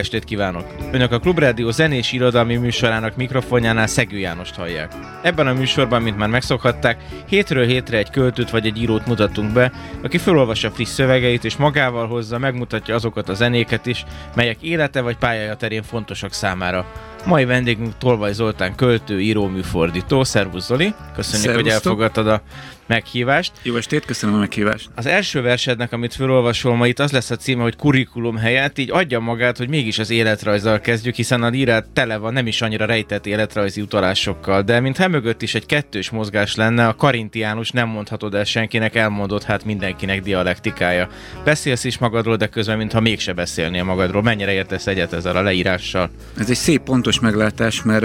estét kívánok! Önök a Klubrádió zenés irodalmi műsorának mikrofonjánál Szegő Jánost hallják. Ebben a műsorban, mint már megszokhatták, hétről hétre egy költőt vagy egy írót mutatunk be, aki felolvassa friss szövegeit és magával hozza, megmutatja azokat a zenéket is, melyek élete vagy pályája terén fontosak számára. Mai vendégünk Tolvaj Zoltán költő, író, műfordító. Szervusz Zoli! Köszönjük, Szervusztok. hogy elfogadtad a meghívást. Jó estét, köszönöm a meghívást. Az első versednek, amit felolvasol ma itt, az lesz a címe, hogy kurikulum helyett, így adja magát, hogy mégis az életrajzzal kezdjük, hiszen a írát tele van nem is annyira rejtett életrajzi utalásokkal, de mintha mögött is egy kettős mozgás lenne, a karintiánus nem mondhatod el senkinek, elmondott hát mindenkinek dialektikája. Beszélsz is magadról, de közben mintha mégse beszélnél magadról. Mennyire értesz egyet ezzel a leírással? Ez egy szép, pontos meglátás, mert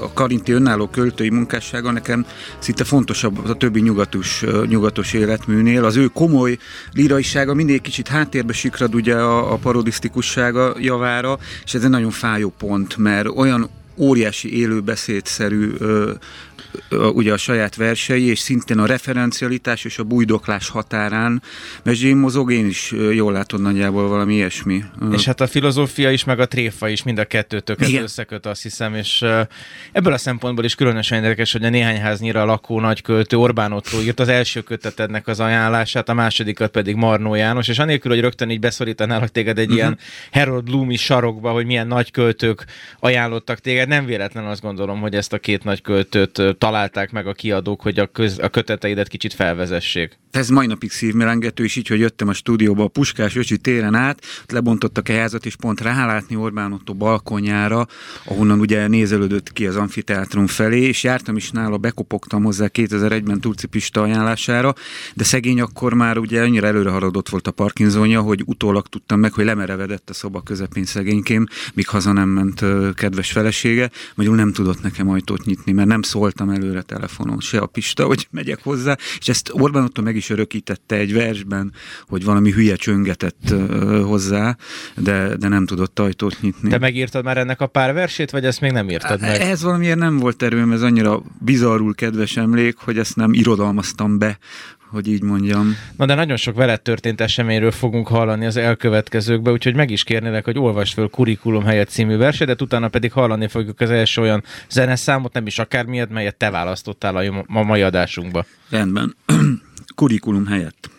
a Karinti önálló költői munkássága nekem szinte fontosabb a többi nyugatos, nyugatos életműnél. Az ő komoly líraisága mindig kicsit háttérbe sikrad ugye a, a parodisztikussága javára, és ez egy nagyon fájó pont, mert olyan óriási élőbeszédszerű ö, ö, ugye a saját versei, és szintén a referencialitás és a bújdoklás határán mezsén mozog, én is jól látod nagyjából valami ilyesmi. És hát a filozófia is, meg a tréfa is mind a kettőtöket Igen. összeköt, azt hiszem, és ebből a szempontból is különösen érdekes, hogy a néhány háznyira lakó nagyköltő Orbán Otto írt az első kötetednek az ajánlását, a másodikat pedig Marnó János, és anélkül, hogy rögtön így beszorítanálak téged egy uh-huh. ilyen Harold Bloomi sarokba, hogy milyen nagyköltők ajánlottak téged, nem véletlen azt gondolom, hogy ezt a két nagyköltőt ö, találták meg a kiadók, hogy a, köz, a köteteidet kicsit felvezessék. Ez mai napig szívmelengető, és így, hogy jöttem a stúdióba a Puskás Öcsi téren át, ott lebontottak a házat, és pont rálátni Orbán Otto balkonjára, ahonnan ugye nézelődött ki az amfiteátrum felé, és jártam is nála, bekopogtam hozzá 2001-ben Turci Pista ajánlására, de szegény akkor már ugye annyira előre haladott volt a Parkinsonja, hogy utólag tudtam meg, hogy lemerevedett a szoba közepén szegénykém, míg haza nem ment kedves felesége, magyarul nem tudott nekem ajtót nyitni, mert nem szóltam előre telefonon, se a Pista, hogy megyek hozzá, és ezt Orbán Otto meg is örökítette egy versben, hogy valami hülye csöngetett hozzá, de, de nem tudott ajtót nyitni. Te megírtad már ennek a pár versét, vagy ezt még nem írtad meg? Ez valamiért nem volt erőm, ez annyira bizarrul kedves emlék, hogy ezt nem irodalmaztam be, hogy így mondjam. Na de nagyon sok veled történt eseményről fogunk hallani az elkövetkezőkben, úgyhogy meg is kérnélek, hogy olvasd föl Kurikulum helyett című versedet, utána pedig hallani fogjuk az első olyan zeneszámot, nem is akármilyet, melyet te választottál a ma mai adásunkba. Rendben. Kurikulum helyett.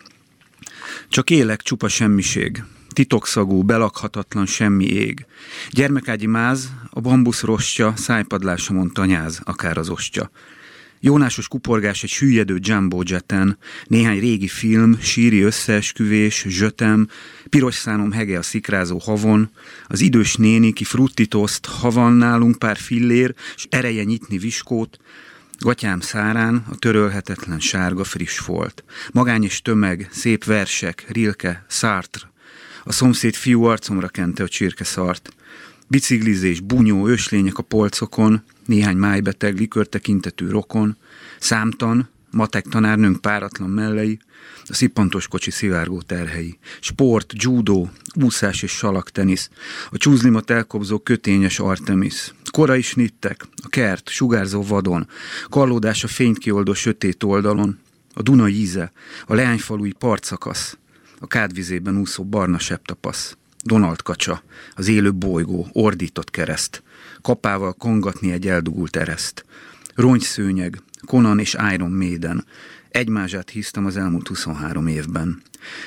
Csak élek csupa semmiség. Titokszagú, belakhatatlan semmi ég. Gyermekágyi máz, a bambusz rostja, szájpadlásomon tanyáz, akár az ostya. Jónásos kuporgás egy süllyedő jumbo jeten, néhány régi film, síri összeesküvés, zsötem, piros szánom hege a szikrázó havon, az idős néni, ki fruttitoszt, ha nálunk pár fillér, s ereje nyitni viskót, Gatyám szárán a törölhetetlen sárga friss folt. Magány és tömeg, szép versek, Rilke, Sartre. A szomszéd fiú arcomra kente a csirke szart. Biciklizés, bunyó, őslények a polcokon, néhány májbeteg, likörtekintetű rokon, számtan, matek tanárnőnk páratlan mellei, a szippantos kocsi szivárgó terhei, sport, judó, úszás és salaktenisz, a csúzlimat elkobzó kötényes Artemis, korai snittek, a kert, sugárzó vadon, kallódás a fényt kioldó sötét oldalon, a Duna íze, a leányfalui partszakasz, a kádvizében úszó barna septapasz, Donald kacsa, az élő bolygó, ordított kereszt, kapával kongatni egy eldugult ereszt, rongyszőnyeg, Conan és Iron Maiden, egymását hisztem az elmúlt 23 évben.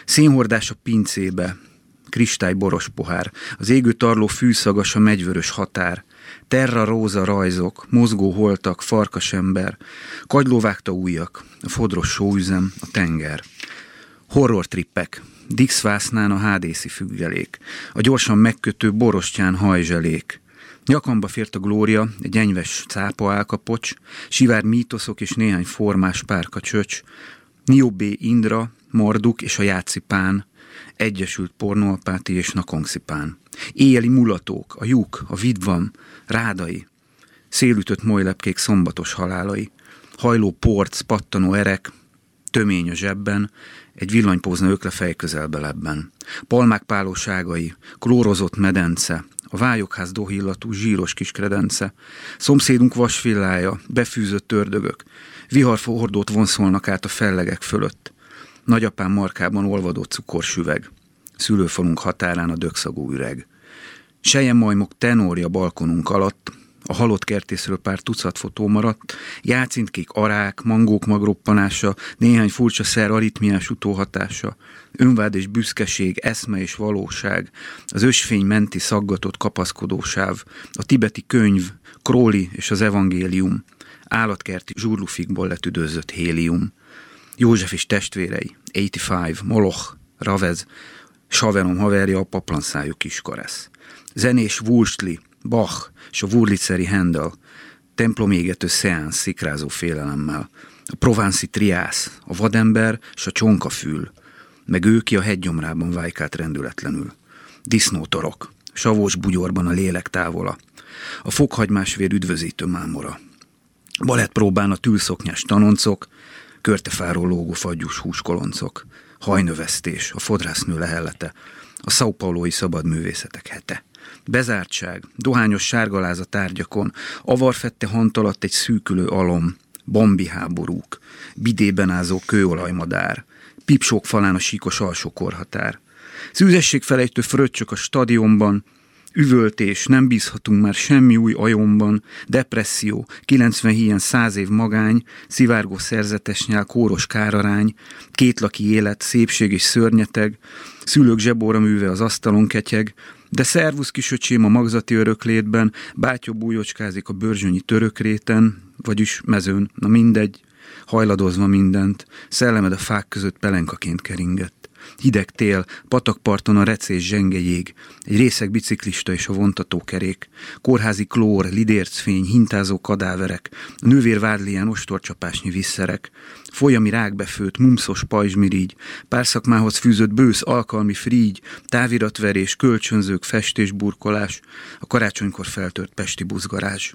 Színhordás a pincébe, kristály boros pohár, az égő tarló fűszagas a megyvörös határ, terra róza rajzok, mozgó holtak, farkasember, kagylóvágta ujjak, a fodros sóüzem, a tenger. Horror trippek, Dix Vásznán a hádészi függelék, a gyorsan megkötő borostyán hajzselék, Nyakamba fért a glória, egy enyves cápa álkapocs, sivár mítoszok és néhány formás párka csöcs, Niobé Indra, Marduk és a Játszipán, Egyesült Pornóapáti és Nakongszipán. Éjjeli mulatók, a lyuk, a vidvam, rádai, szélütött molylepkék szombatos halálai, hajló porc, pattanó erek, tömény a zsebben, egy villanypózna ökle lebben. Palmák pálóságai, klórozott medence, a vályokház dohillatú zsíros kis kredence, szomszédunk vasvillája, befűzött ördögök, viharfordót vonszolnak át a fellegek fölött. Nagyapám markában olvadó cukorsüveg, szülőfalunk határán a dögszagú üreg. majmok tenória balkonunk alatt, a halott kertészről pár tucat fotó maradt, játszintkék arák, mangók magroppanása, néhány furcsa szer aritmiás utóhatása, önvád és büszkeség, eszme és valóság, az ösvény menti szaggatott kapaszkodósáv, a tibeti könyv, Króli és az evangélium, állatkerti zsurlufikból letüdőzött hélium, József és testvérei, 85, Moloch, Ravez, Savenom haverja a paplanszájú kiskaresz. Zenés Wurstli, Bach és a Wurlitzeri Handel, templomégető szeánsz szikrázó félelemmel, a provánci triász, a vadember és a csonkafül, meg ő ki a hegygyomrában vájkált rendületlenül. Disznótorok, savós bugyorban a lélek távola, a fokhagymás vér üdvözítő mámora. Balettpróbán a tűlszoknyás tanoncok, körtefáról lógó fagyús húskoloncok, hajnövesztés, a fodrásznő lehellete, a São Paulói szabadművészetek hete. Bezártság, dohányos sárgaláz a tárgyakon, avarfette hantalat egy szűkülő alom, bombi háborúk, bidében ázó kőolajmadár, pipsók falán a síkos alsó korhatár. Szűzesség felejtő fröccsök a stadionban, üvöltés, nem bízhatunk már semmi új ajomban, depresszió, 90 híjen száz év magány, szivárgó szerzetes nyál, kóros kárarány, kétlaki élet, szépség és szörnyeteg, szülők zsebóra műve az asztalon ketyeg, de szervusz kisöcsém a magzati öröklétben, bátyó bújocskázik a bőrzsönyi törökréten, vagyis mezőn, na mindegy, hajladozva mindent, szellemed a fák között pelenkaként keringett. Hideg tél, patakparton a recés zsenge jég, egy részeg biciklista és a vontatókerék, kórházi klór, lidércfény, hintázó kadáverek, a nővér vádlián ostorcsapásnyi visszerek, folyami rákbefőtt, mumszos pajzsmirigy, párszakmához fűzött bősz alkalmi frígy, táviratverés, kölcsönzők, festésburkolás, a karácsonykor feltört pesti buzgarázs.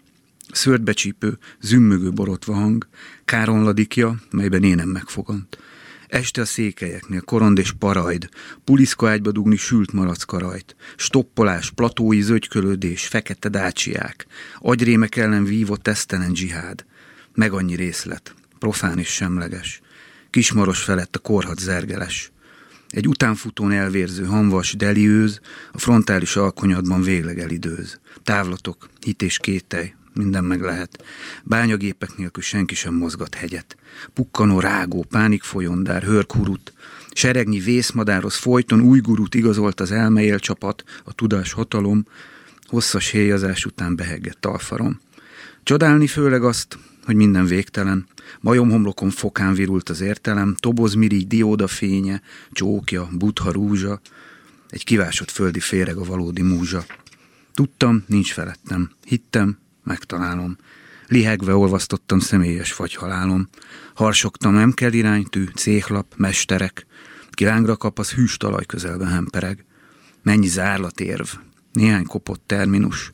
Szörtbecsípő, zümmögő borotva hang, káronladikja, melyben énem megfogant. Este a székelyeknél korond és parajd, puliszka ágyba dugni sült malackarajt, stoppolás, platói zögykölődés, fekete dácsiák, agyrémek ellen vívott tesztelen dzsihád, meg annyi részlet, profán és semleges, kismaros felett a korhat zergeles, egy utánfutón elvérző hamvas deliőz, a frontális alkonyatban végleg elidőz. Távlatok, hit és kételj, minden meg lehet. Bányagépek nélkül senki sem mozgat hegyet. Pukkanó rágó, pánikfolyondár, hörkurut, seregnyi vészmadárhoz folyton új gurút igazolt az elmeél csapat, a tudás hatalom, hosszas héjazás után beheggett alfarom. Csodálni főleg azt, hogy minden végtelen, majomhomlokon fokán virult az értelem, tobozmirigy dióda fénye, csókja, butha rúzsa, egy kivásott földi féreg a valódi múzsa. Tudtam, nincs felettem. Hittem, megtalálom. Lihegve olvasztottam személyes fagyhalálom. Harsogtam, nem kell iránytű, céhlap, mesterek. Kilángra kap, az hűs talaj közelben hempereg. Mennyi zárlatérv, néhány kopott terminus.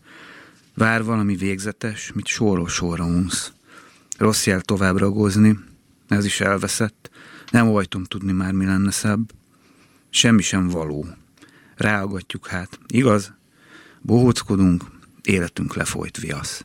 Vár valami végzetes, mit sorról sorra unsz. Rossz jel tovább ragozni, ez is elveszett. Nem voltam tudni már, mi lenne szebb. Semmi sem való. Ráagatjuk hát. Igaz? Bohóckodunk, életünk lefolyt viasz.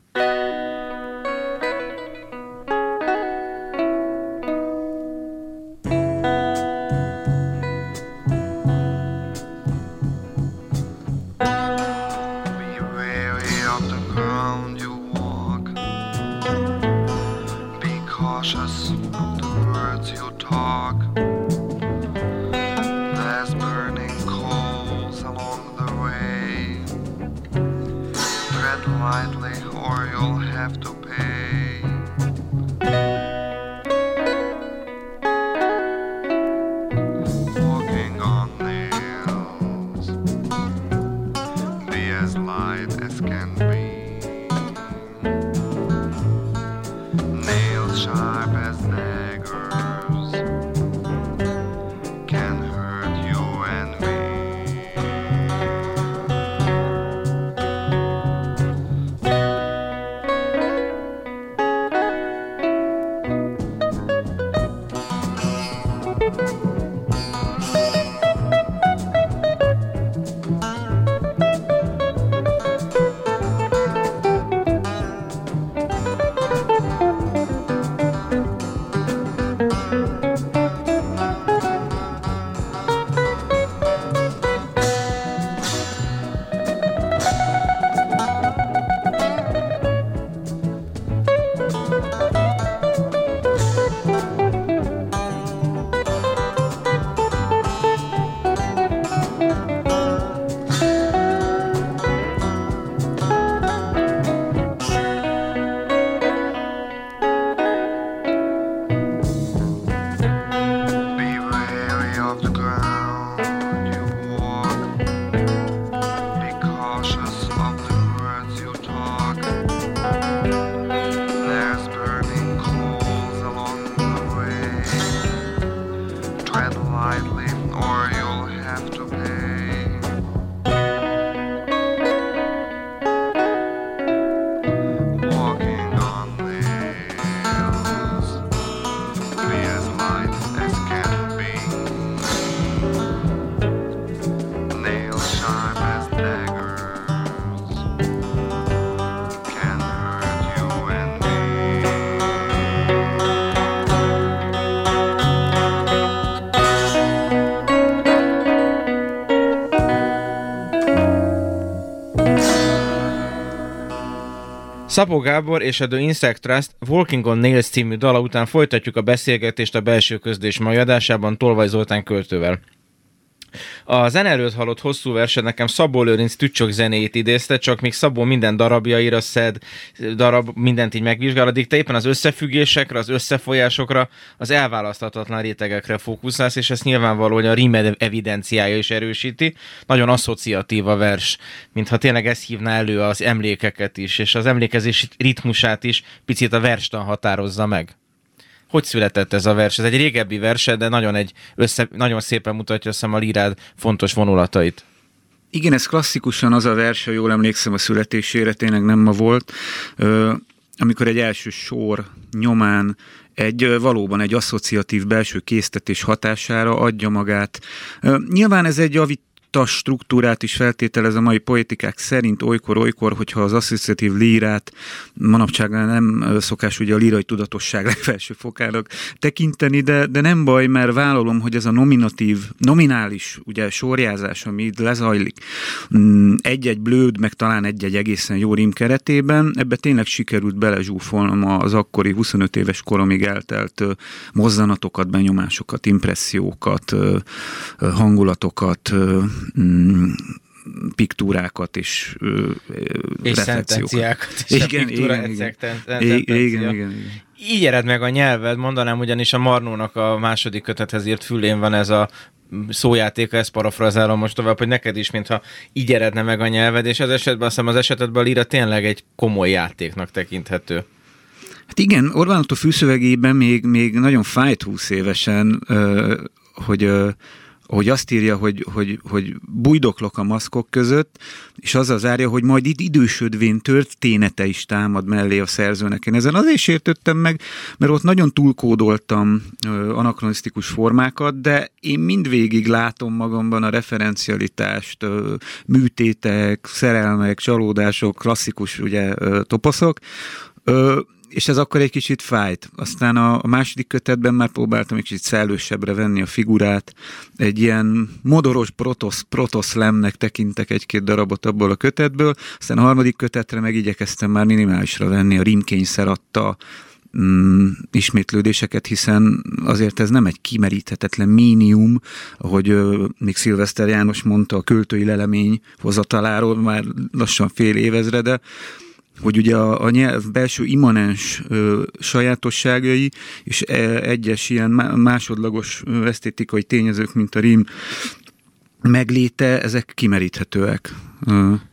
Szabó Gábor és a The Insect Trust Walking on Nails című dala után folytatjuk a beszélgetést a belső közdés mai adásában Tolvaj Zoltán költővel. A zene hallott hosszú verset nekem Szabó Lőrinc tücsök zenéjét idézte, csak még Szabó minden darabjaira szed, darab, mindent így megvizsgál, addig te éppen az összefüggésekre, az összefolyásokra, az elválaszthatatlan rétegekre fókuszálsz, és ezt nyilvánvaló, hogy a rime evidenciája is erősíti. Nagyon asszociatív a vers, mintha tényleg ez hívná elő az emlékeket is, és az emlékezés ritmusát is picit a verstan határozza meg hogy született ez a vers? Ez egy régebbi verse, de nagyon, egy össze, nagyon szépen mutatja a a lírád fontos vonulatait. Igen, ez klasszikusan az a vers, ha jól emlékszem a születésére, tényleg nem ma volt, amikor egy első sor nyomán egy valóban egy asszociatív belső késztetés hatására adja magát. Nyilván ez egy a struktúrát is feltételez a mai poetikák szerint olykor-olykor, hogyha az asszociatív lírát manapság nem szokás ugye a lírai tudatosság legfelső fokának tekinteni, de, de nem baj, mert vállalom, hogy ez a nominatív, nominális ugye sorjázás, ami itt lezajlik, mm, egy-egy blőd, meg talán egy-egy egészen jó rim keretében, ebbe tényleg sikerült belezsúfolnom az akkori 25 éves koromig eltelt mozzanatokat, benyomásokat, impressziókat, hangulatokat, mm, piktúrákat és, és reflexiókat. És igen, igen, igen. igen, igen, igen. Így ered meg a nyelved, mondanám ugyanis a Marnónak a második kötethez írt fülén van ez a szójátéka, ezt parafrazálom most tovább, hogy neked is, mintha így eredne meg a nyelved, és az esetben azt hiszem az esetedben a líra tényleg egy komoly játéknak tekinthető. Hát igen, Orbán Otto fűszövegében még, még nagyon fájt húsz évesen, hogy hogy azt írja, hogy, hogy, hogy bujdoklok a maszkok között, és az az árja, hogy majd itt idősödvén története is támad mellé a szerzőnek. Én ezen azért sértöttem meg, mert ott nagyon túlkódoltam anakronisztikus formákat, de én mindvégig látom magamban a referencialitást, műtétek, szerelmek, csalódások, klasszikus ugye toposzok, és ez akkor egy kicsit fájt. Aztán a, a második kötetben már próbáltam egy kicsit szellősebbre venni a figurát. Egy ilyen modoros protosz, protoszlemnek tekintek egy-két darabot abból a kötetből. Aztán a harmadik kötetre meg igyekeztem már minimálisra venni a rimkényszer adta mm, ismétlődéseket, hiszen azért ez nem egy kimeríthetetlen mínium, ahogy ö, még Szilveszter János mondta a költői lelemény hozataláról már lassan fél évezrede, hogy ugye a, a nyelv belső immanens ö, sajátosságai és e, egyes ilyen másodlagos esztétikai tényezők, mint a rím megléte, ezek kimeríthetőek.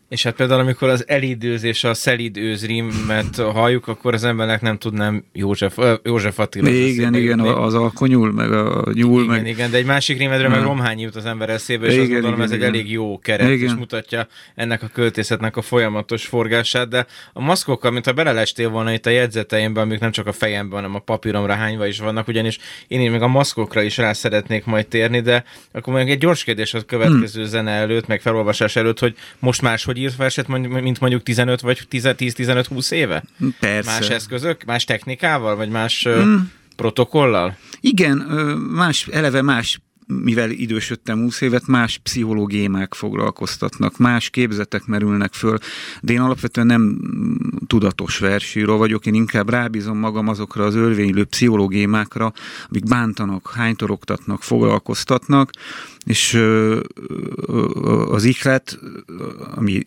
És hát például, amikor az elidőzés, a szelid őzrímet halljuk, akkor az embernek nem tudnám József, József Attila. Igen, igen, még... az alkonyul, meg a nyúl. Igen, meg... igen, de egy másik rímedről meg Romhányi jut az ember eszébe, és igen, azt gondolom, igen, ez igen. egy elég jó keret, igen. és mutatja ennek a költészetnek a folyamatos forgását, de a maszkokkal, mintha belelestél volna itt a jegyzeteimben, amik nem csak a fejemben, hanem a papíromra hányva is vannak, ugyanis én így még a maszkokra is rá szeretnék majd térni, de akkor még egy gyors kérdés a következő hmm. zene előtt, meg felolvasás előtt, hogy most máshogy hogy írt verset, mint mondjuk 15 vagy 10-15-20 éve? Persze. Más eszközök, más technikával, vagy más mm. protokollal? Igen, más, eleve más mivel idősödtem 20 évet, más pszichológiémák foglalkoztatnak, más képzetek merülnek föl, de én alapvetően nem tudatos versíró vagyok, én inkább rábízom magam azokra az örvénylő pszichológiémákra, amik bántanak, hánytorogtatnak, foglalkoztatnak, és az ihlet, ami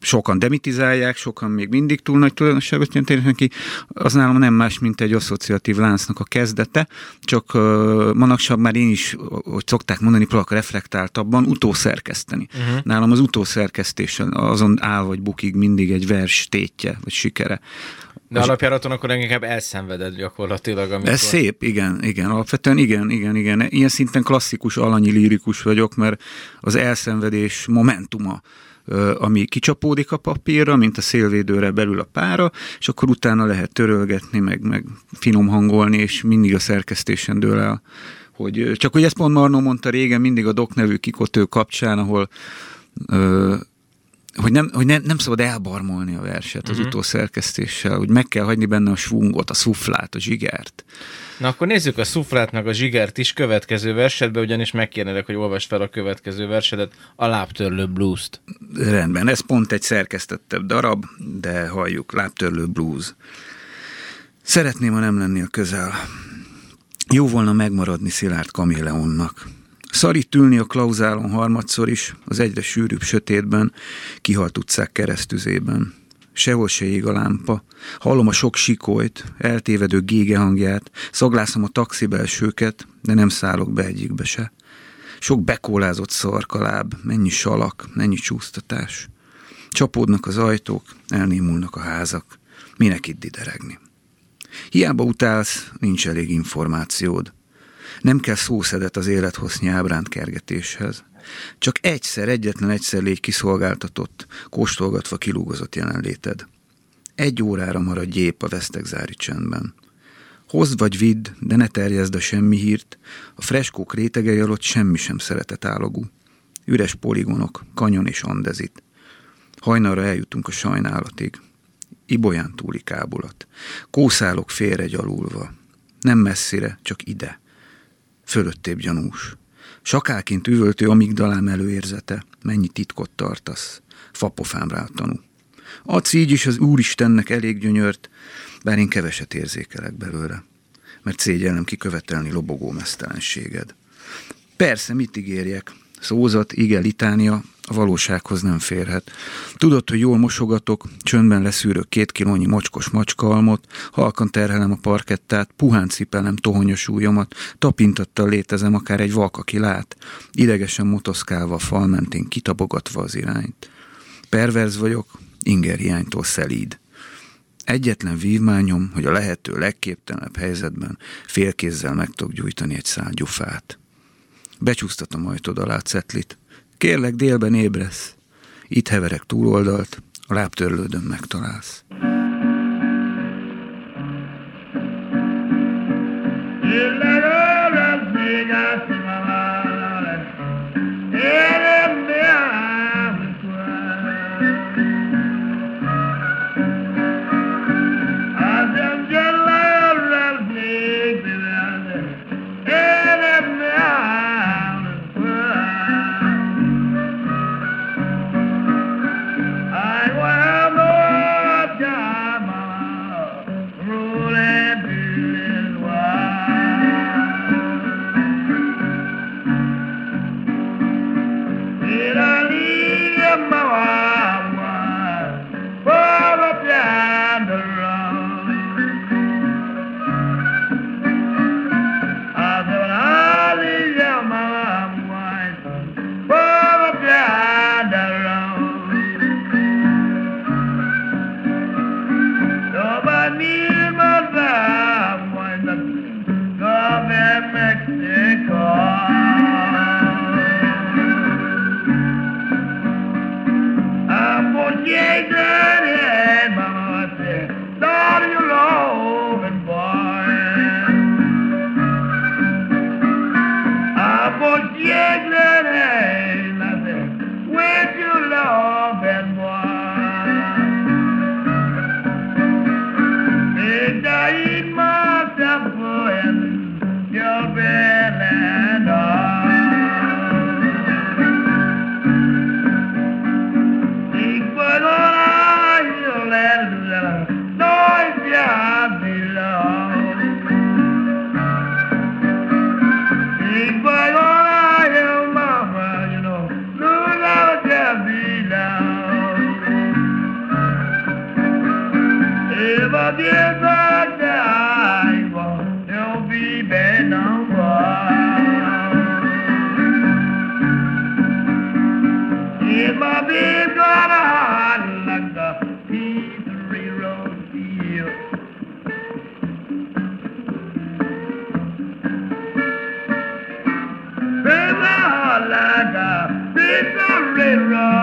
sokan demitizálják, sokan még mindig túl nagy tulajdonságot jelentenek neki, az nálam nem más, mint egy asszociatív láncnak a kezdete, csak manapság már én is, hogy szokták mondani, próbálok reflektáltabban utószerkeszteni. Uh-huh. Nálam az utószerkesztésen azon áll vagy bukig mindig egy vers tétje, vagy sikere. De alapjáraton akkor inkább elszenveded gyakorlatilag. Amikor... Ez szép, igen, igen, alapvetően igen, igen, igen. Ilyen szinten klasszikus alanyi lírikus vagyok, mert az elszenvedés momentuma ami kicsapódik a papírra, mint a szélvédőre belül a pára, és akkor utána lehet törölgetni, meg, meg finom hangolni, és mindig a szerkesztésen dől el. Hogy, csak hogy ezt pont Marno mondta régen, mindig a Dok nevű kikotő kapcsán, ahol ö, hogy, nem, hogy nem, nem szabad elbarmolni a verset az Mhm. uh-huh. utószerkesztéssel, hogy meg kell hagyni benne a svungot, a szuflát, a zsigert. Na akkor nézzük a szuflát meg a zsigert is következő versetbe, ugyanis megkérnélek, hogy olvasd fel a következő versedet, a lábtörlő blues-t. Rendben, ez pont egy szerkesztettebb darab, de halljuk, lábtörlő blues. Szeretném, ha nem lennél közel. Jó volna megmaradni Szilárd Kaméleonnak. Szarít ülni a klauzálon harmadszor is, az egyre sűrűbb sötétben, kihalt utcák keresztüzében. Sehol se ég a lámpa, hallom a sok sikolyt, eltévedő gége hangját, szaglászom a taxi belsőket, de nem szállok be egyikbe se. Sok bekólázott szarkaláb, mennyi salak, mennyi csúsztatás. Csapódnak az ajtók, elnémulnak a házak. Minek itt dideregni? Hiába utálsz, nincs elég információd. Nem kell szószedet az élethossznyi ábránt kergetéshez. Csak egyszer, egyetlen egyszer légy kiszolgáltatott, kóstolgatva kilúgozott jelenléted. Egy órára maradj épp a vesztegzári csendben. Hozd vagy vidd, de ne terjezd a semmi hírt, a freskók rétegei alatt semmi sem szeretet állagú. Üres poligonok, kanyon és andezit. Hajnalra eljutunk a sajnálatig. Ibolyán túli kábulat. Kószálok félre gyalulva. Nem messzire, csak ide. Fölöttébb gyanús. Sakálként üvöltő amigdalám előérzete. Mennyi titkot tartasz. Fapofám rá tanú. Adsz így is az Úristennek elég gyönyört, bár én keveset érzékelek belőle, mert szégyellem kikövetelni lobogó mesztelenséged. Persze, mit ígérjek? Szózat, ige, litánia a valósághoz nem férhet. Tudod, hogy jól mosogatok, csöndben leszűrök két kilónyi mocskos macskaalmot, halkan terhelem a parkettát, puhán cipelem tohonyos ujjamat, tapintattal létezem akár egy vak, aki lát, idegesen motoszkálva a fal mentén kitabogatva az irányt. Perverz vagyok, inger hiánytól szelíd. Egyetlen vívmányom, hogy a lehető legképtelenebb helyzetben félkézzel meg tudok gyújtani egy szál gyufát. Becsúsztatom ajtod alá cetlit. Kérlek, délben ébresz. Itt heverek túloldalt, a lábtörlődön megtalálsz. ẹ̀rọ ọ̀làdà bí sọ̀rọ̀ ẹ̀rọ.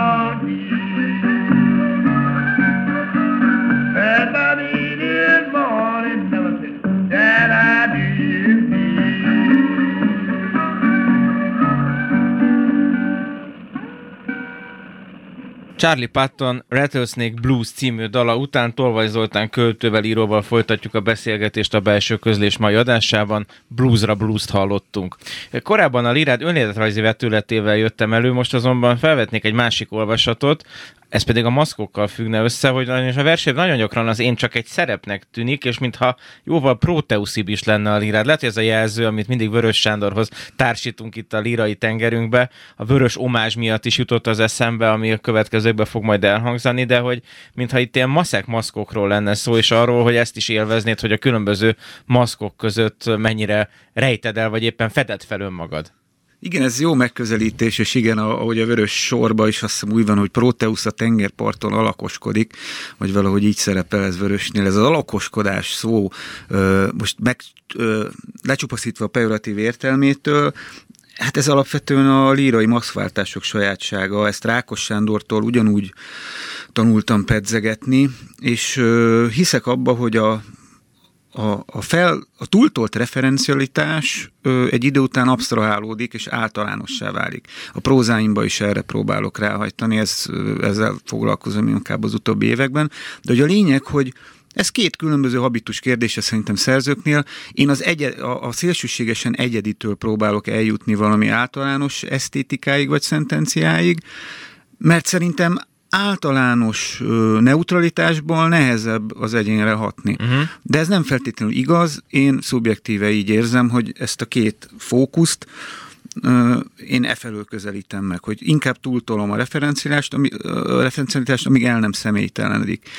Charlie Patton Rattlesnake Blues című dala után Tolvaj Zoltán költővel, íróval folytatjuk a beszélgetést a belső közlés mai adásában. Bluesra blues hallottunk. Korábban a Lirád önéletrajzi vetületével jöttem elő, most azonban felvetnék egy másik olvasatot, ez pedig a maszkokkal függne össze, hogy a verseny nagyon gyakran az én csak egy szerepnek tűnik, és mintha jóval proteuszibb is lenne a lírád. Lehet, hogy ez a jelző, amit mindig Vörös Sándorhoz társítunk itt a lírai tengerünkbe, a vörös omázs miatt is jutott az eszembe, ami a következőkben fog majd elhangzani, de hogy mintha itt ilyen maszek maszkokról lenne szó, és arról, hogy ezt is élveznéd, hogy a különböző maszkok között mennyire rejted el, vagy éppen fedett fel önmagad. Igen, ez jó megközelítés, és igen, ahogy a vörös sorba is azt hiszem úgy van, hogy Proteus a tengerparton alakoskodik, vagy valahogy így szerepel ez vörösnél. Ez az alakoskodás szó most meg lecsupaszítva a pejoratív értelmétől, Hát ez alapvetően a lírai maxváltások sajátsága, ezt Rákos Sándortól ugyanúgy tanultam pedzegetni, és hiszek abba, hogy a, a, a, fel, a túltolt referencialitás ö, egy idő után absztrahálódik és általánossá válik. A prózáimba is erre próbálok ráhajtani, ez, ezzel foglalkozom inkább az utóbbi években, de hogy a lényeg, hogy ez két különböző habitus kérdése szerintem szerzőknél. Én az egy, a, a szélsőségesen egyeditől próbálok eljutni valami általános esztétikáig vagy szentenciáig, mert szerintem általános neutralitásból nehezebb az egyénre hatni. Uh-huh. De ez nem feltétlenül igaz, én szubjektíve így érzem, hogy ezt a két fókuszt én e felől közelítem meg, hogy inkább túltolom a referenciálást, ami, a referenciálást, amíg el nem személytelenedik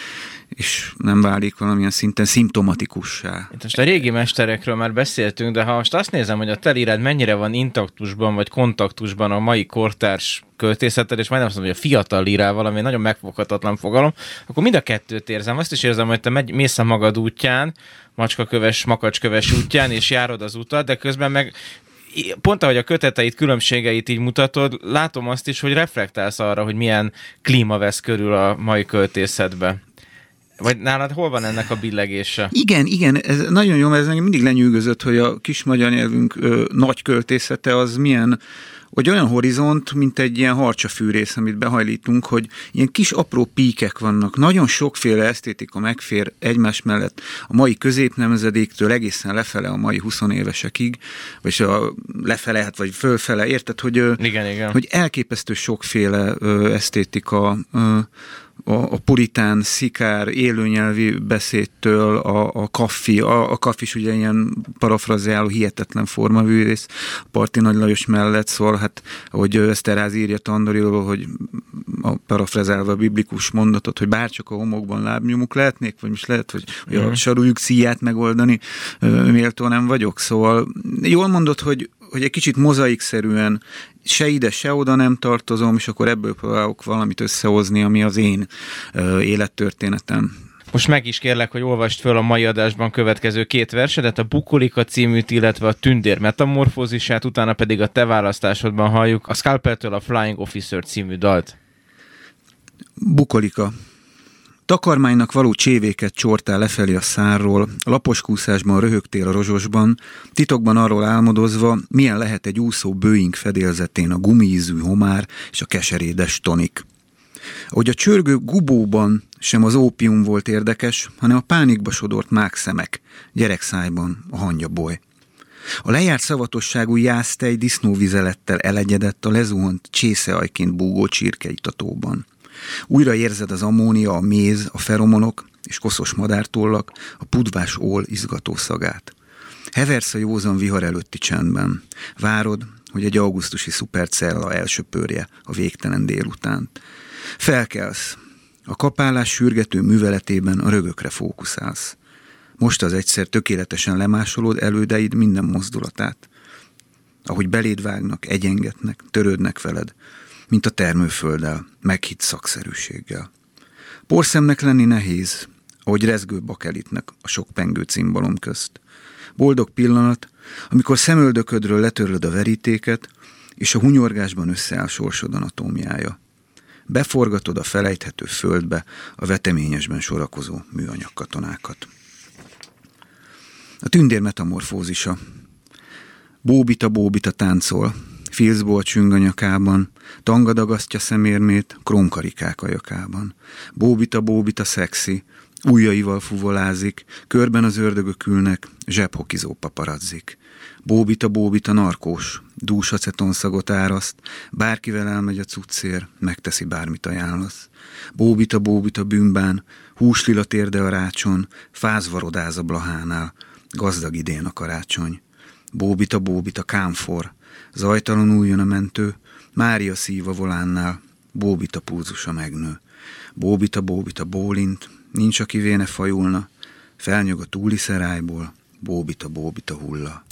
és nem válik valamilyen szinten szimptomatikussá. Itt most a régi mesterekről már beszéltünk, de ha most azt nézem, hogy a telirád mennyire van intaktusban vagy kontaktusban a mai kortárs költészettel, és majdnem azt mondom, hogy a fiatal lírával, ami nagyon megfoghatatlan fogalom, akkor mind a kettőt érzem. Azt is érzem, hogy te megy, mész a magad útján, macskaköves, makacsköves útján, és járod az utat, de közben meg pont ahogy a köteteit, különbségeit így mutatod, látom azt is, hogy reflektálsz arra, hogy milyen klíma vesz körül a mai költészetbe. Vagy nálad hol van ennek a billegése? Igen, igen, ez nagyon jó, mert ez mindig lenyűgözött, hogy a kis magyar nyelvünk ö, nagy költészete az milyen, hogy olyan horizont, mint egy ilyen harcsafűrész, amit behajlítunk, hogy ilyen kis apró píkek vannak. Nagyon sokféle esztétika megfér egymás mellett a mai középnemzedéktől egészen lefele a mai 20 évesekig, vagy a lefele, hát vagy fölfele, érted, hogy, igen, igen. hogy elképesztő sokféle ö, esztétika ö, a, a puritán, szikár, élőnyelvi beszédtől a, a kaffi, a, a kaffi is ugye ilyen parafrazeáló, hihetetlen formavűrész, a Parti Nagy Lajos mellett szól, hát ahogy Eszteráz írja Tandorilról, hogy a parafrazálva a biblikus mondatot, hogy bárcsak a homokban lábnyomuk lehetnék, vagy most lehet, hogy, hogy a mhm. sarújuk szíját megoldani méltó nem vagyok. Szóval jól mondod, hogy hogy egy kicsit mozaikszerűen se ide, se oda nem tartozom, és akkor ebből próbálok valamit összehozni, ami az én ö, élettörténetem. Most meg is kérlek, hogy olvast föl a mai adásban következő két versedet, a Bukolika címűt, illetve a Tündér metamorfózisát, utána pedig a te választásodban halljuk a Scalpeltől a Flying Officer című dalt. Bukolika. Takarmánynak való csévéket csortál lefelé a szárról, laposkúszásban röhögtél a rozsosban, titokban arról álmodozva, milyen lehet egy úszó bőink fedélzetén a gumízű homár és a keserédes tonik. Ahogy a csörgő gubóban sem az ópium volt érdekes, hanem a pánikba sodort mákszemek, gyerekszájban a hangyaboly. A lejárt szavatosságú jásztej disznóvizelettel elegyedett a lezuhant csészeajként búgó csirkeitatóban. Újra érzed az ammónia, a méz, a feromonok és koszos madártollak, a pudvás ól izgató szagát. Heversz a józan vihar előtti csendben. Várod, hogy egy augusztusi szupercella elsöpörje a végtelen délután. Felkelsz. A kapálás sürgető műveletében a rögökre fókuszálsz. Most az egyszer tökéletesen lemásolod elődeid minden mozdulatát. Ahogy beléd vágnak, egyengetnek, törődnek veled, mint a termőfölddel, meghitt szakszerűséggel. Porszemnek lenni nehéz, ahogy rezgő bakelitnek a sok pengő cimbalom közt. Boldog pillanat, amikor szemöldöködről letörlöd a verítéket, és a hunyorgásban összeáll sorsod anatómiája. Beforgatod a felejthető földbe a veteményesben sorakozó műanyag katonákat. A tündér metamorfózisa. Bóbita-bóbita táncol, filcból csüng a nyakában, Tanga dagasztja szemérmét, krómkarikák a jökában. Bóbita, bóbita szexi, ujjaival fuvolázik, körben az ördögök ülnek, zsebhokizó paparazzik. Bóbita, bóbita narkós, dús szagot áraszt, bárkivel elmegy a cuccér, megteszi bármit ajánlasz. Bóbita, bóbita bűnbán, húslila térde a rácson, fázva rodáz a blahánál, gazdag idén a karácsony. Bóbita, bóbita kámfor, zajtalan újjon a mentő, Mária szív a volánnál, bóbita púzusa megnő. Bóbita, bóbita bólint, nincs aki véne fajulna, felnyög a túli szerájból, bóbita, bóbita hulla.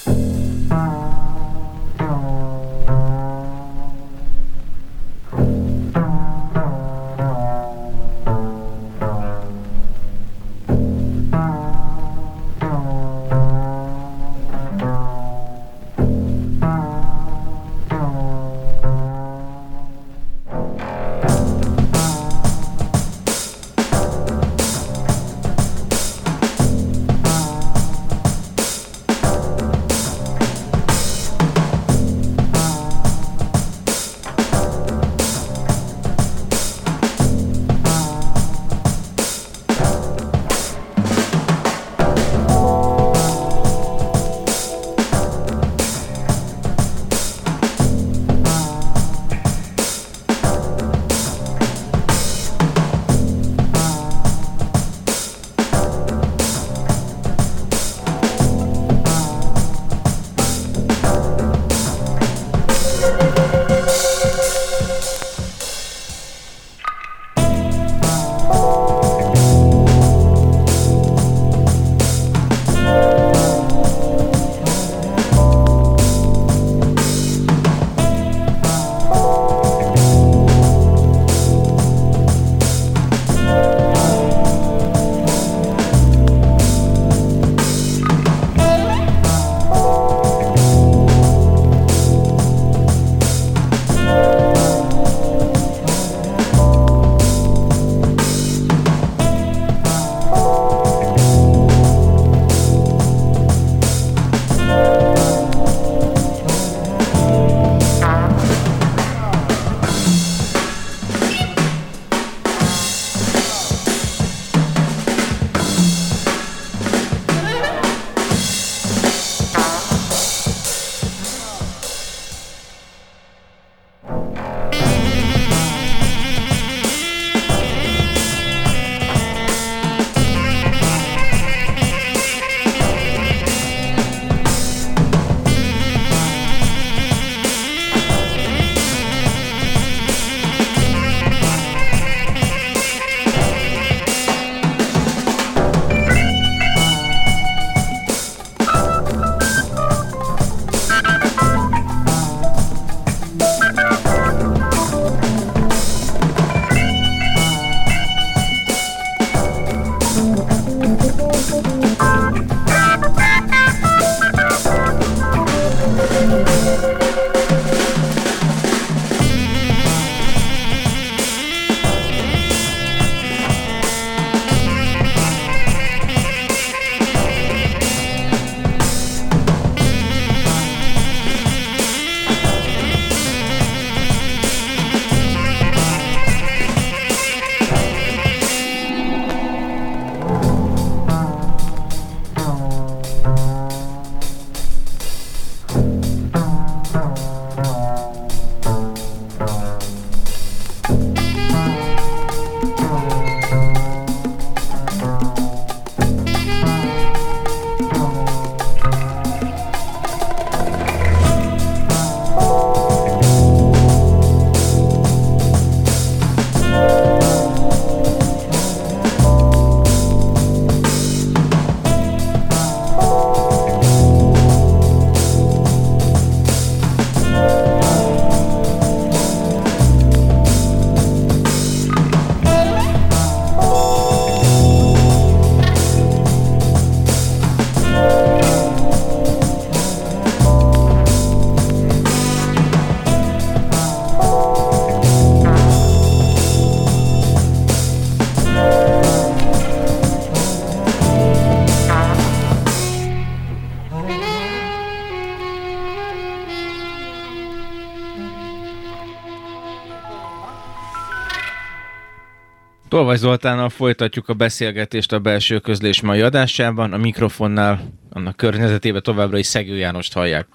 Tolvaj Zoltánnal folytatjuk a beszélgetést a belső közlés mai adásában. A mikrofonnál annak környezetében továbbra is Szegő Jánost hallják.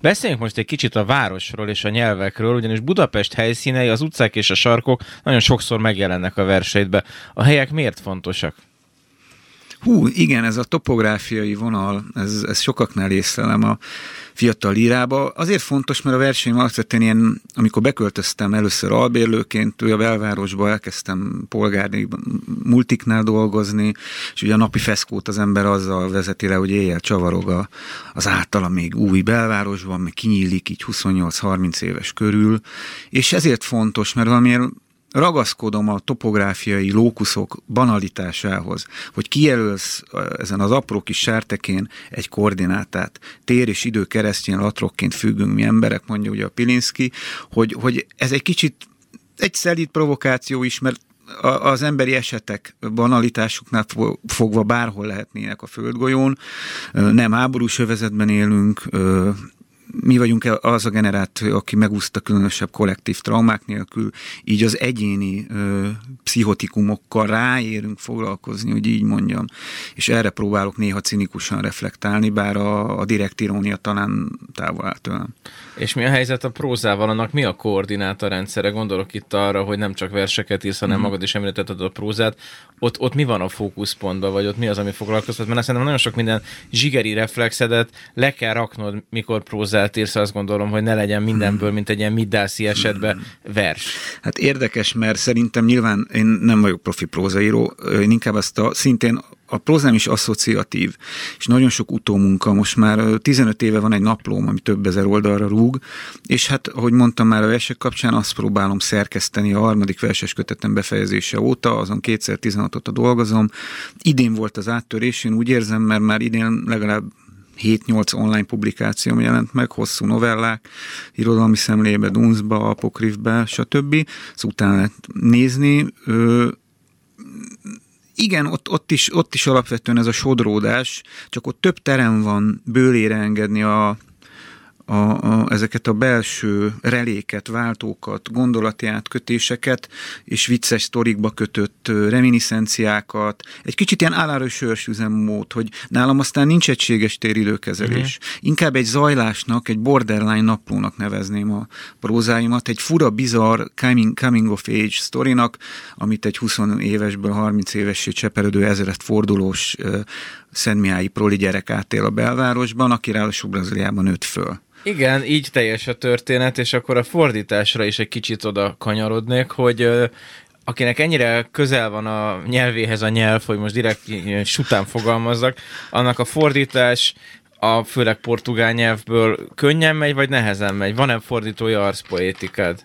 Beszéljünk most egy kicsit a városról és a nyelvekről, ugyanis Budapest helyszínei, az utcák és a sarkok nagyon sokszor megjelennek a versenybe. A helyek miért fontosak? Hú, igen, ez a topográfiai vonal, ez, ez sokaknál észlelem a fiatal írába. Azért fontos, mert a verseny alapvetően ilyen, amikor beköltöztem először albérlőként, a belvárosba elkezdtem polgári multiknál dolgozni, és ugye a napi feszkót az ember azzal vezeti le, hogy éjjel csavarog a, az általa még új belvárosban, meg kinyílik így 28-30 éves körül, és ezért fontos, mert valamiért ragaszkodom a topográfiai lókuszok banalitásához, hogy kijelölsz ezen az apró kis sártekén egy koordinátát, tér és idő keresztjén latrokként függünk mi emberek, mondja ugye a Pilinszki, hogy, hogy ez egy kicsit egy szelít provokáció is, mert az emberi esetek banalitásuknál fogva bárhol lehetnének a földgolyón. Nem háborús övezetben élünk, mi vagyunk az a generáció, aki megúszta különösebb kollektív traumák nélkül, így az egyéni ö, pszichotikumokkal ráérünk foglalkozni, hogy így mondjam. És erre próbálok néha cinikusan reflektálni, bár a, a direkt irónia talán távol áll tőlem. És mi a helyzet a prózával? Annak mi a koordináta rendszere? Gondolok itt arra, hogy nem csak verseket írsz, hanem mm. magad is említetted a prózát. Ott, ott mi van a fókuszpontban, vagy ott mi az, ami foglalkoztat? Mert szerintem nagyon sok minden zsigeri reflexedet le kell raknod, mikor prózát írsz, azt gondolom, hogy ne legyen mindenből, mint egy ilyen middászi esetben vers. Hát érdekes, mert szerintem nyilván én nem vagyok profi prózaíró, én inkább azt a szintén a prózám is asszociatív, és nagyon sok utómunka. Most már 15 éve van egy naplóm, ami több ezer oldalra rúg, és hát, ahogy mondtam már a versek kapcsán, azt próbálom szerkeszteni a harmadik verses kötetem befejezése óta, azon kétszer 16 óta dolgozom. Idén volt az áttörés, én úgy érzem, mert már idén legalább 7-8 online publikációm jelent meg, hosszú novellák, irodalmi szemlébe, Dunzba, Apokrifbe, stb. Ezt utána lehet nézni. Ö, igen, ott, ott, is, ott is alapvetően ez a sodródás, csak ott több terem van bőlére engedni a, a, a, ezeket a belső reléket, váltókat, gondolati átkötéseket és vicces sztorikba kötött reminiszenciákat. Egy kicsit ilyen állárősörs üzemmód, hogy nálam aztán nincs egységes téridőkezelés. Uh-huh. Inkább egy zajlásnak, egy borderline naplónak nevezném a prózáimat, egy fura, bizarr coming, coming of age sztorinak, amit egy 20 évesből 30 évessé cseperedő ezeret fordulós Szentmiályi proli gyerek átél a belvárosban, aki ráadásul Brazíliában nőtt föl. Igen, így teljes a történet, és akkor a fordításra is egy kicsit oda kanyarodnék, hogy akinek ennyire közel van a nyelvéhez a nyelv, hogy most direkt sután fogalmazzak, annak a fordítás a főleg portugál nyelvből könnyen megy, vagy nehezen megy? Van-e fordítója arszpoétikád?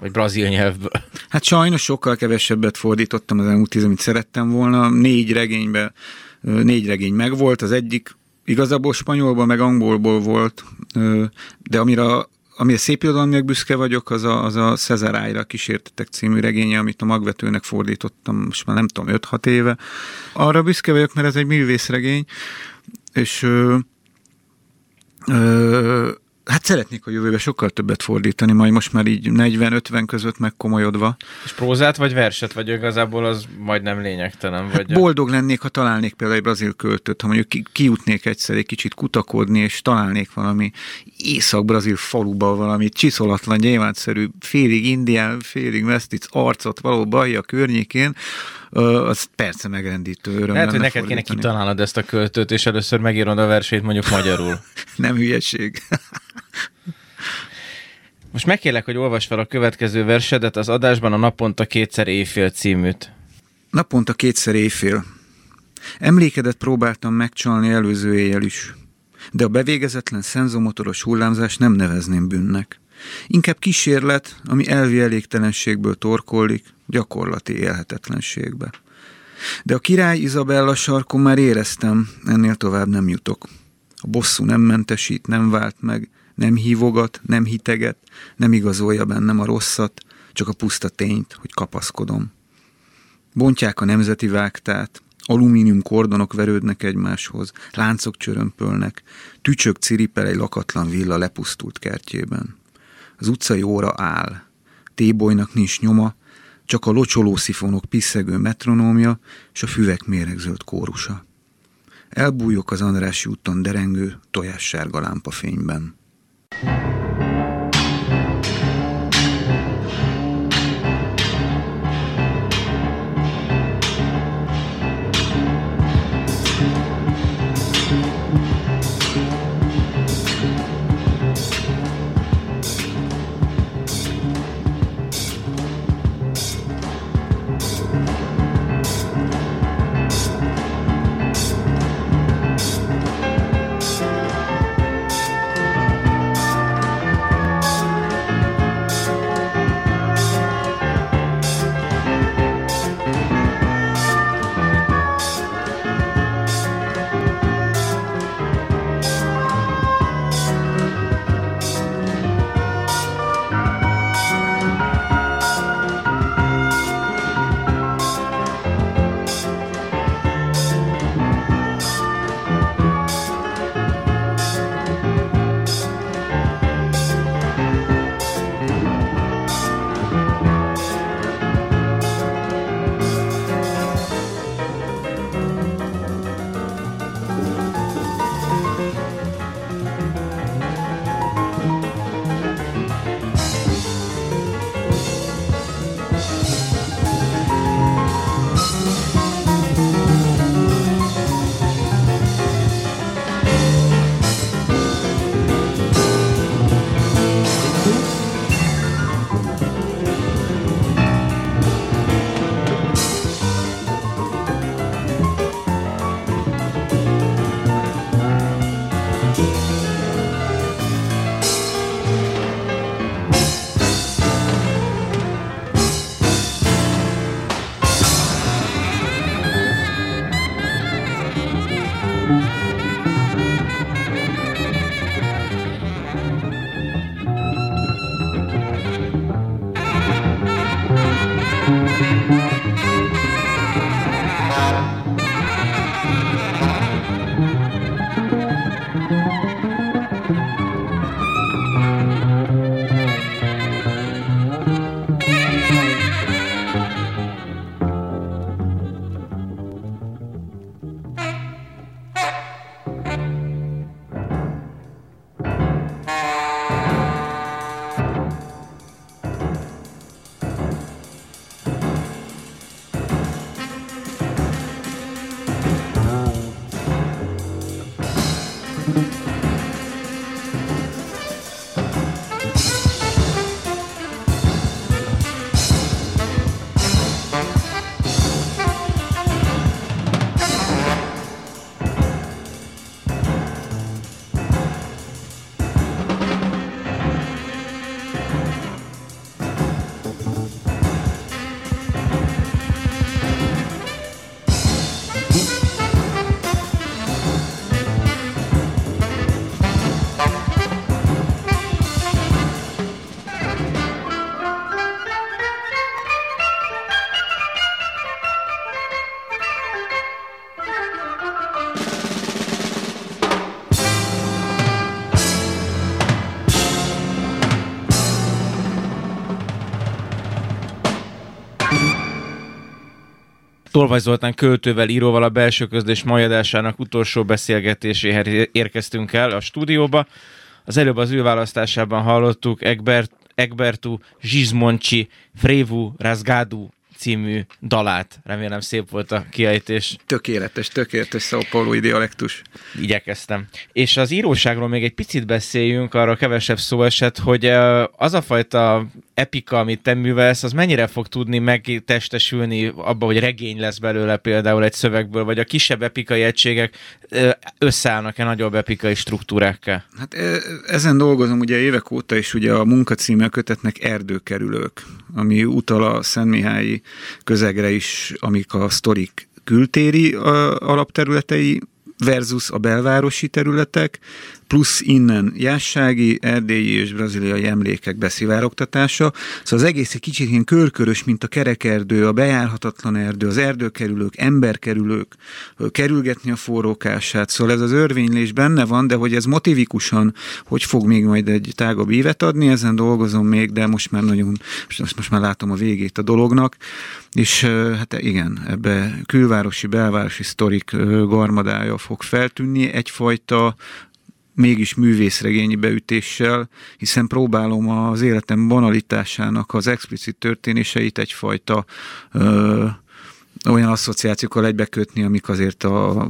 Vagy brazil nyelvből? Hát sajnos sokkal kevesebbet fordítottam az elmúlt tíz, amit szerettem volna. Négy regénybe, négy regény megvolt, az egyik Igazából spanyolból, meg angolból volt, de amire amire szép irodalmiak büszke vagyok, az a, az a Cezarájra kísértetek című regénye, amit a magvetőnek fordítottam, most már nem tudom, 5-6 éve. Arra büszke vagyok, mert ez egy művészregény, és ö, ö, Hát szeretnék a jövőben sokkal többet fordítani, majd most már így 40-50 között megkomolyodva. És prózát vagy verset, vagy igazából az majdnem lényegtelen? Vagy... Hát boldog lennék, ha találnék például egy brazil költőt, ha mondjuk ki, kijutnék egyszer egy kicsit kutakodni, és találnék valami észak-brazil faluba valami csiszolatlan, gyémántszerű, félig indián, félig mesztic arcot való a környékén, az persze megrendítő öröm. Lehet, hogy neked kéne kitalálnod ezt a költőt, és először megírod a versét mondjuk magyarul. Nem hülyeség. Most megkérlek, hogy olvasd fel a következő versedet az adásban a Naponta kétszer éjfél címűt. Naponta kétszer éjfél. Emlékedet próbáltam megcsalni előző éjjel is, de a bevégezetlen szenzomotoros hullámzás nem nevezném bűnnek. Inkább kísérlet, ami elvi elégtelenségből torkollik, gyakorlati élhetetlenségbe. De a király Izabella sarkon már éreztem, ennél tovább nem jutok. A bosszú nem mentesít, nem vált meg, nem hívogat, nem hiteget, nem igazolja bennem a rosszat, csak a puszta tényt, hogy kapaszkodom. Bontják a nemzeti vágtát, alumínium kordonok verődnek egymáshoz, láncok csörömpölnek, tücsök ciripel egy lakatlan villa lepusztult kertjében. Az utcai óra áll. Tébolynak nincs nyoma, csak a locsoló szifonok piszegő metronómja és a füvek méregzöld kórusa. Elbújok az Andrási úton derengő, tojássárga Tolvaj Zoltán költővel, íróval a belső közlés majadásának utolsó beszélgetéséhez érkeztünk el a stúdióba. Az előbb az ő választásában hallottuk Egbert, Egbertu Zsizmoncsi Frévu Razgadu című dalát. Remélem szép volt a kiejtés. Tökéletes, tökéletes Paulo dialektus. Igyekeztem. És az íróságról még egy picit beszéljünk, arra kevesebb szó esett, hogy az a fajta epika, amit te művelsz, az mennyire fog tudni megtestesülni abba, hogy regény lesz belőle például egy szövegből, vagy a kisebb epikai egységek összeállnak-e nagyobb epikai struktúrákkal? Hát ezen dolgozom ugye évek óta, és ugye a munkacíme kötetnek erdőkerülők, ami utal a Szentmihályi közegre is, amik a sztorik kültéri alapterületei versus a belvárosi területek, plusz innen jássági, erdélyi és braziliai emlékek beszivárogtatása. Szóval az egész egy kicsit ilyen körkörös, mint a kerekerdő, a bejárhatatlan erdő, az erdőkerülők, emberkerülők, kerülgetni a forrókását. Szóval ez az örvénylés benne van, de hogy ez motivikusan, hogy fog még majd egy tágabb évet adni, ezen dolgozom még, de most már nagyon, most, most már látom a végét a dolognak. És hát igen, ebbe külvárosi, belvárosi sztorik garmadája fog feltűnni, egyfajta mégis művészregényi beütéssel, hiszen próbálom az életem banalitásának az explicit történéseit egyfajta ö, olyan asszociációkkal egybekötni, amik azért a,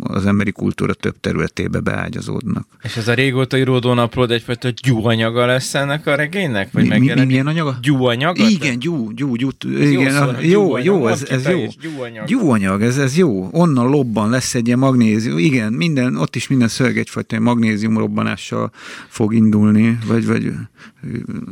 az emberi kultúra több területébe beágyazódnak. És ez a régóta íródó naplód egyfajta gyúanyaga lesz ennek a regénynek? Vagy mi, mi, milyen anyaga? Gyúanyaga? Igen, gyú, gyú, gyú, igen, jó, szó, jó, jó, ez, ez jó. Gyúanyag. gyúanyag, ez, ez jó. Onnan lobban lesz egy ilyen magnézium. Igen, minden, ott is minden szöveg egyfajta magnézium robbanással fog indulni, vagy, vagy,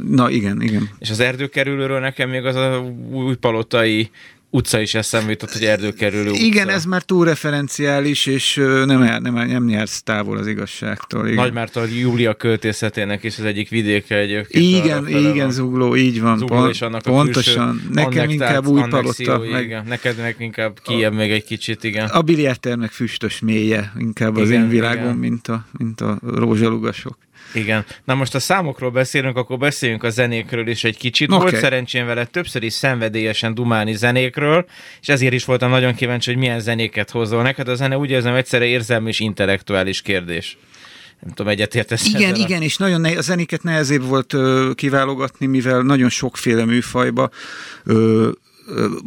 na igen, igen. És az erdőkerülőről nekem még az a új palotai utca is eszembe jutott, hogy erdőkerülő utca. Igen, ez már túl referenciális, és nem, nem, nem nyersz távol az igazságtól. Igen. Nagy mert a Júlia költészetének is az egyik vidéke egyébként. Igen, igen, van. Zugló, így van. Zugló pont, és annak pontosan. Külső, Nekem inkább új palota. Meg... Igen, neked meg inkább kijebb még egy kicsit, igen. A biliárternek füstös mélye inkább igen, az én világom, mint a, mint a rózsalugasok. Igen. Na most a számokról beszélünk, akkor beszéljünk a zenékről is egy kicsit. Okay. Volt szerencsém vele többször is szenvedélyesen dumálni zenékről, és ezért is voltam nagyon kíváncsi, hogy milyen zenéket hozol neked. A zene úgy érzem egyszerre érzelmi és intellektuális kérdés nem tudom, egyetértesz Igen, igen, a... és nagyon ne, a zenéket nehezébb volt ö, kiválogatni, mivel nagyon sokféle műfajba ö,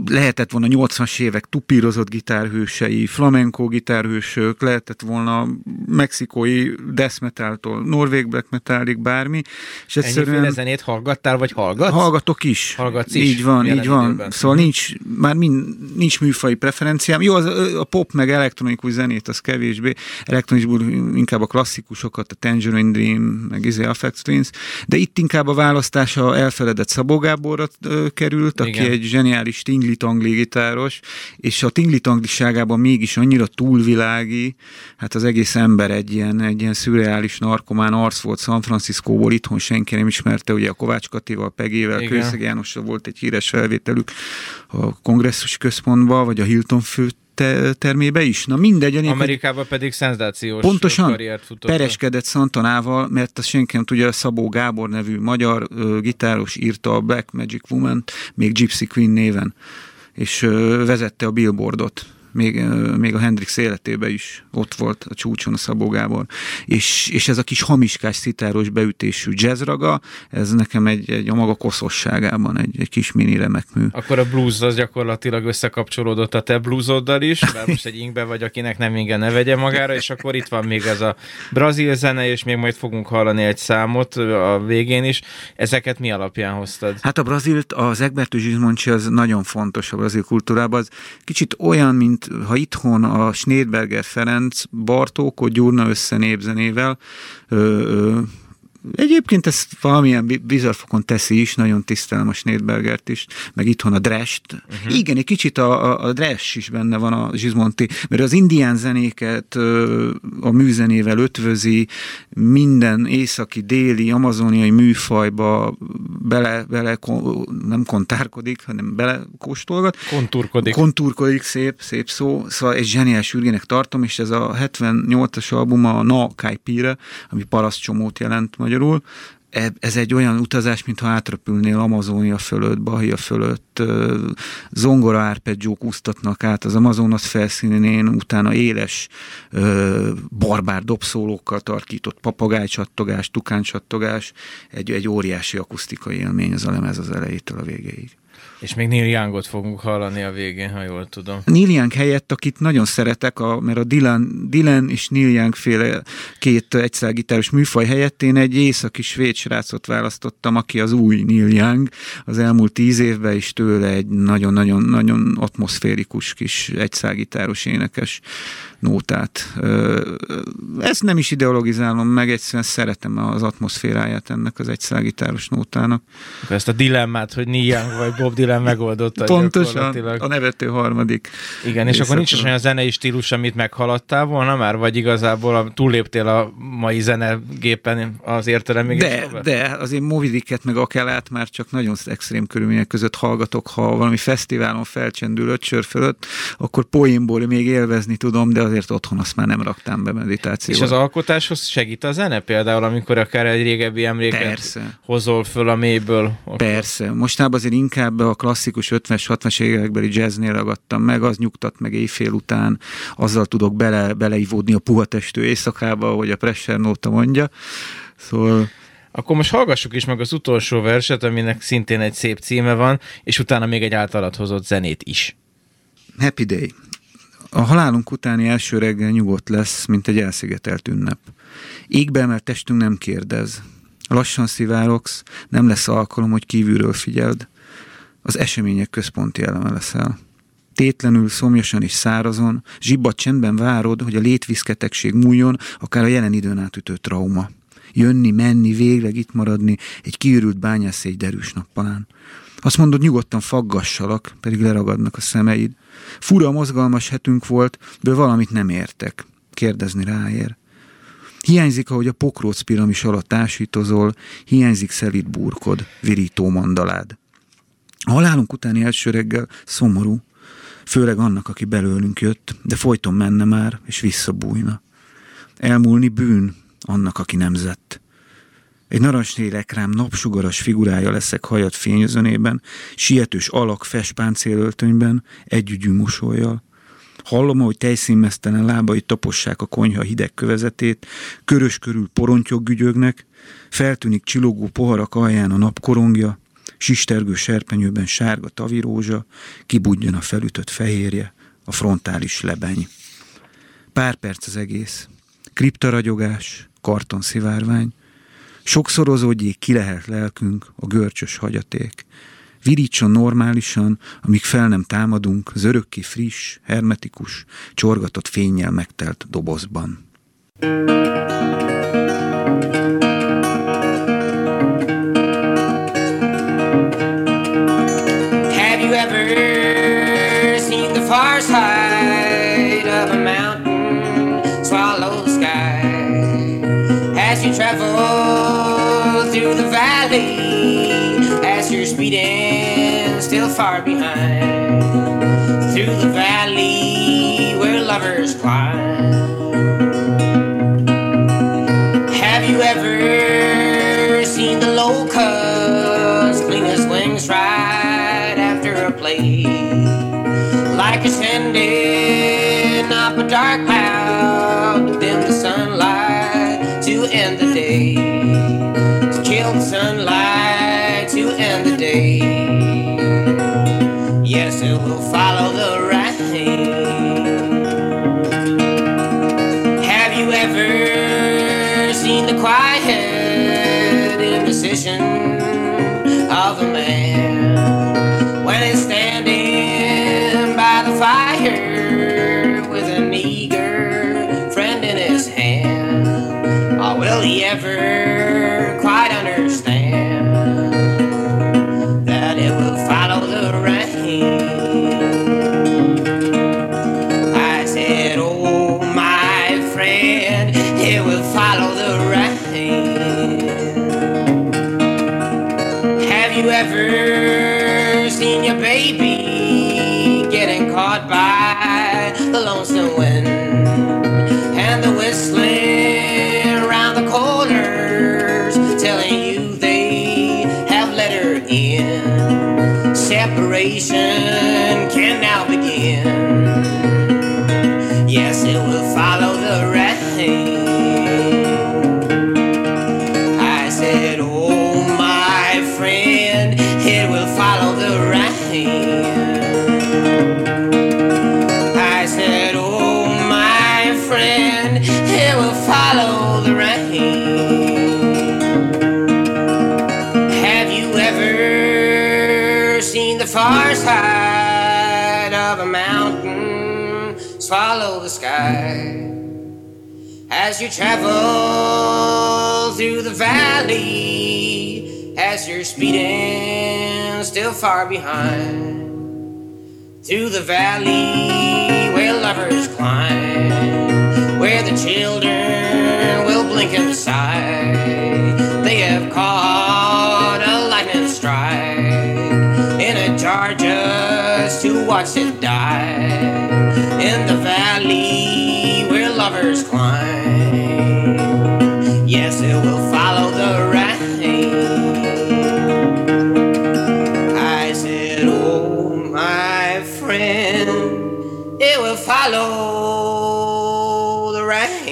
lehetett volna 80-as évek tupírozott gitárhősei, flamenco gitárhősök, lehetett volna mexikói death metaltól, norvég black metalig, bármi. És egyszerűen... Ennyi zenét hallgattál, vagy hallgatsz? Hallgatok is. Hallgatsz is? Így van, így van. Időben. Szóval nincs, már mind, nincs műfai preferenciám. Jó, az, a pop meg elektronikus zenét, az kevésbé. Elektronikusból inkább a klasszikusokat, a Tangerine Dream, meg izé Affect Twins, de itt inkább a választása elfeledett Szabó Gáborra került, Igen. aki egy zseniális zseniális tingli-tangli gitáros, és a tingli-tangliságában mégis annyira túlvilági, hát az egész ember egy ilyen, egy ilyen szürreális narkomán arc volt San Franciscóból, itthon senki nem ismerte, ugye a Kovács Katival, Pegével, Kőszeg Jánossal volt egy híres felvételük a kongresszus központban, vagy a Hilton fő te- termébe is. Na mindegy. Amerikában pedig szenzációs Pontosan pereskedett Santanával, mert az senki nem tudja, Szabó Gábor nevű magyar uh, gitáros írta a Black Magic Woman, még Gypsy Queen néven, és uh, vezette a billboardot még, még a Hendrix életében is ott volt a csúcson a Szabó Gábor. És, és ez a kis hamiskás szitáros beütésű jazzraga, ez nekem egy, egy a maga koszosságában egy, egy kis mini remek mű. Akkor a blues az gyakorlatilag összekapcsolódott a te bluesoddal is, mert most egy ingbe vagy, akinek nem igen ne vegye magára, és akkor itt van még ez a brazil zene, és még majd fogunk hallani egy számot a végén is. Ezeket mi alapján hoztad? Hát a brazilt, az Egberto Zsizmoncsi az nagyon fontos a brazil kultúrában. Az kicsit olyan, mint ha itthon a Schneidberger Ferenc Bartókot gyúrna össze népzenével, ö, ö, Egyébként ezt valamilyen bizarfokon teszi is, nagyon tisztelem a Schneidbergert is, meg itthon a Drest. Uh-huh. Igen, egy kicsit a, a, a Dresch is benne van a Zsizmonti, mert az indián zenéket a műzenével ötvözi, minden északi, déli, amazoniai műfajba bele, bele nem kontárkodik, hanem belekóstolgat. Kontúrkodik. Kontúrkodik, szép, szép szó. Szóval egy zseniás ürgének tartom, és ez a 78-as album a Na Kaipire, ami parasztcsomót jelent magyar magyarul. Ez egy olyan utazás, mintha átrepülnél Amazonia fölött, Bahia fölött, zongora árpeggiók úsztatnak át az Amazonas felszínén, utána éles, barbár dobszólókkal tarkított papagájcsattogás, tukáncsattogás, egy, egy óriási akusztikai élmény az a lemez az elejétől a végéig. És még Neil Youngot fogunk hallani a végén, ha jól tudom. Neil Young helyett, akit nagyon szeretek, a, mert a Dylan, Dylan és Neil Young féle két egyszergitáros műfaj helyett én egy északi svéd srácot választottam, aki az új Neil Young az elmúlt tíz évben is tőle egy nagyon-nagyon-nagyon atmoszférikus kis egyszergitáros énekes nótát. Ezt nem is ideologizálom meg, egyszerűen szeretem az atmoszféráját ennek az egyszergitáros nótának. Ezt a dilemmát, hogy Neil Young vagy Bob Dylan megoldotta Pontosan, a nevető harmadik. Igen, és akkor nincs is olyan zenei stílus, amit meghaladtál volna már, vagy igazából a, túlléptél a mai zenegépen az értelemig? De, de azért Movidiket meg Akelát már csak nagyon extrém körülmények között hallgatok, ha valami fesztiválon felcsendül öt sör fölött, akkor poénból még élvezni tudom, de azért otthon azt már nem raktam be meditációra. És az alkotáshoz segít a zene például, amikor akár egy régebbi emléket Persze. hozol föl a mélyből? Akkor... Persze. Mostában azért inkább a klasszikus 50-es, 60-as évekbeli jazznél ragadtam meg, az nyugtat meg éjfél után, azzal tudok bele, beleivódni a puha testű éjszakába, ahogy a Pressure Nóta mondja. Szóval... Akkor most hallgassuk is meg az utolsó verset, aminek szintén egy szép címe van, és utána még egy általad hozott zenét is. Happy Day. A halálunk utáni első reggel nyugodt lesz, mint egy elszigetelt ünnep. Égbe emelt testünk nem kérdez. Lassan szivárogsz, nem lesz alkalom, hogy kívülről figyeld. Az események központi eleme leszel. Tétlenül, szomjasan és szárazon, zsibbat csendben várod, hogy a létviszketegség múljon, akár a jelen időn átütő trauma. Jönni, menni, végleg itt maradni, egy kiürült bányász egy derűs nappalán. Azt mondod, nyugodtan faggassalak, pedig leragadnak a szemeid. Fura mozgalmas hetünk volt, de valamit nem értek. Kérdezni ráér. Hiányzik, ahogy a pokróc piramis alatt ásítozol, hiányzik szelít burkod, virító mandalád. A halálunk utáni első reggel szomorú, főleg annak, aki belőlünk jött, de folyton menne már, és visszabújna. Elmúlni bűn annak, aki nemzett. Egy narancsnélekrám napsugaras figurája leszek hajat fényözönében, sietős alak fespáncélöltönyben, együgyű mosolyjal. Hallom, hogy tejszínmesztelen lábai tapossák a konyha hideg kövezetét, körös körül porontyok gügyögnek, feltűnik csillogó poharak alján a napkorongja, sistergő serpenyőben sárga tavirózsa, kibudjon a felütött fehérje, a frontális lebeny. Pár perc az egész. Kriptaragyogás, karton szivárvány, Sokszorozódjék ki lehet lelkünk, a görcsös hagyaték. Virítson normálisan, amíg fel nem támadunk az örökké friss, hermetikus, csorgatott fényjel megtelt dobozban. Have you ever seen the far side of a mountain swallow the sky as you travel still far behind. Through the valley where lovers climb. Have you ever seen the locusts clean his wings right after a play? Like a sending up a dark cloud Yes, it will follow the rain. As you travel through the valley, as you're speeding, still far behind. Through the valley where lovers climb, where the children will blink and sigh. They have caught a lightning strike in a jar just to watch it die. In the valley where lovers climb, follow the rain.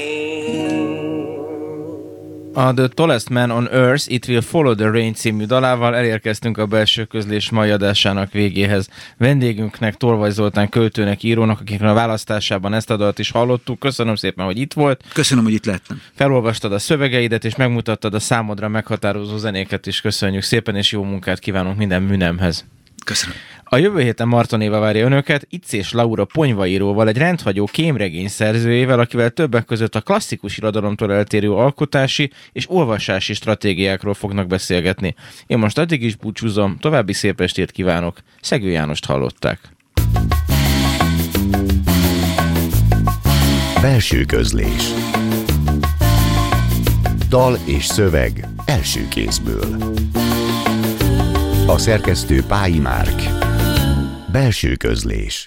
A The Tallest Man on Earth, It Will Follow the Rain című dalával elérkeztünk a belső közlés mai adásának végéhez. Vendégünknek, Tolvaj Zoltán költőnek, írónak, akiknek a választásában ezt a dalt is hallottuk. Köszönöm szépen, hogy itt volt. Köszönöm, hogy itt lettem. Felolvastad a szövegeidet, és megmutattad a számodra meghatározó zenéket is. Köszönjük szépen, és jó munkát kívánunk minden műnemhez. Köszönöm. A jövő héten Marton Éva várja önöket, Itz és Laura ponyvaíróval, egy rendhagyó kémregény szerzőjével, akivel többek között a klasszikus irodalomtól eltérő alkotási és olvasási stratégiákról fognak beszélgetni. Én most addig is búcsúzom, további szép estét kívánok. Szegő Jánost hallották. Belső közlés Dal és szöveg első kézből A szerkesztő Pályi Márk Belső közlés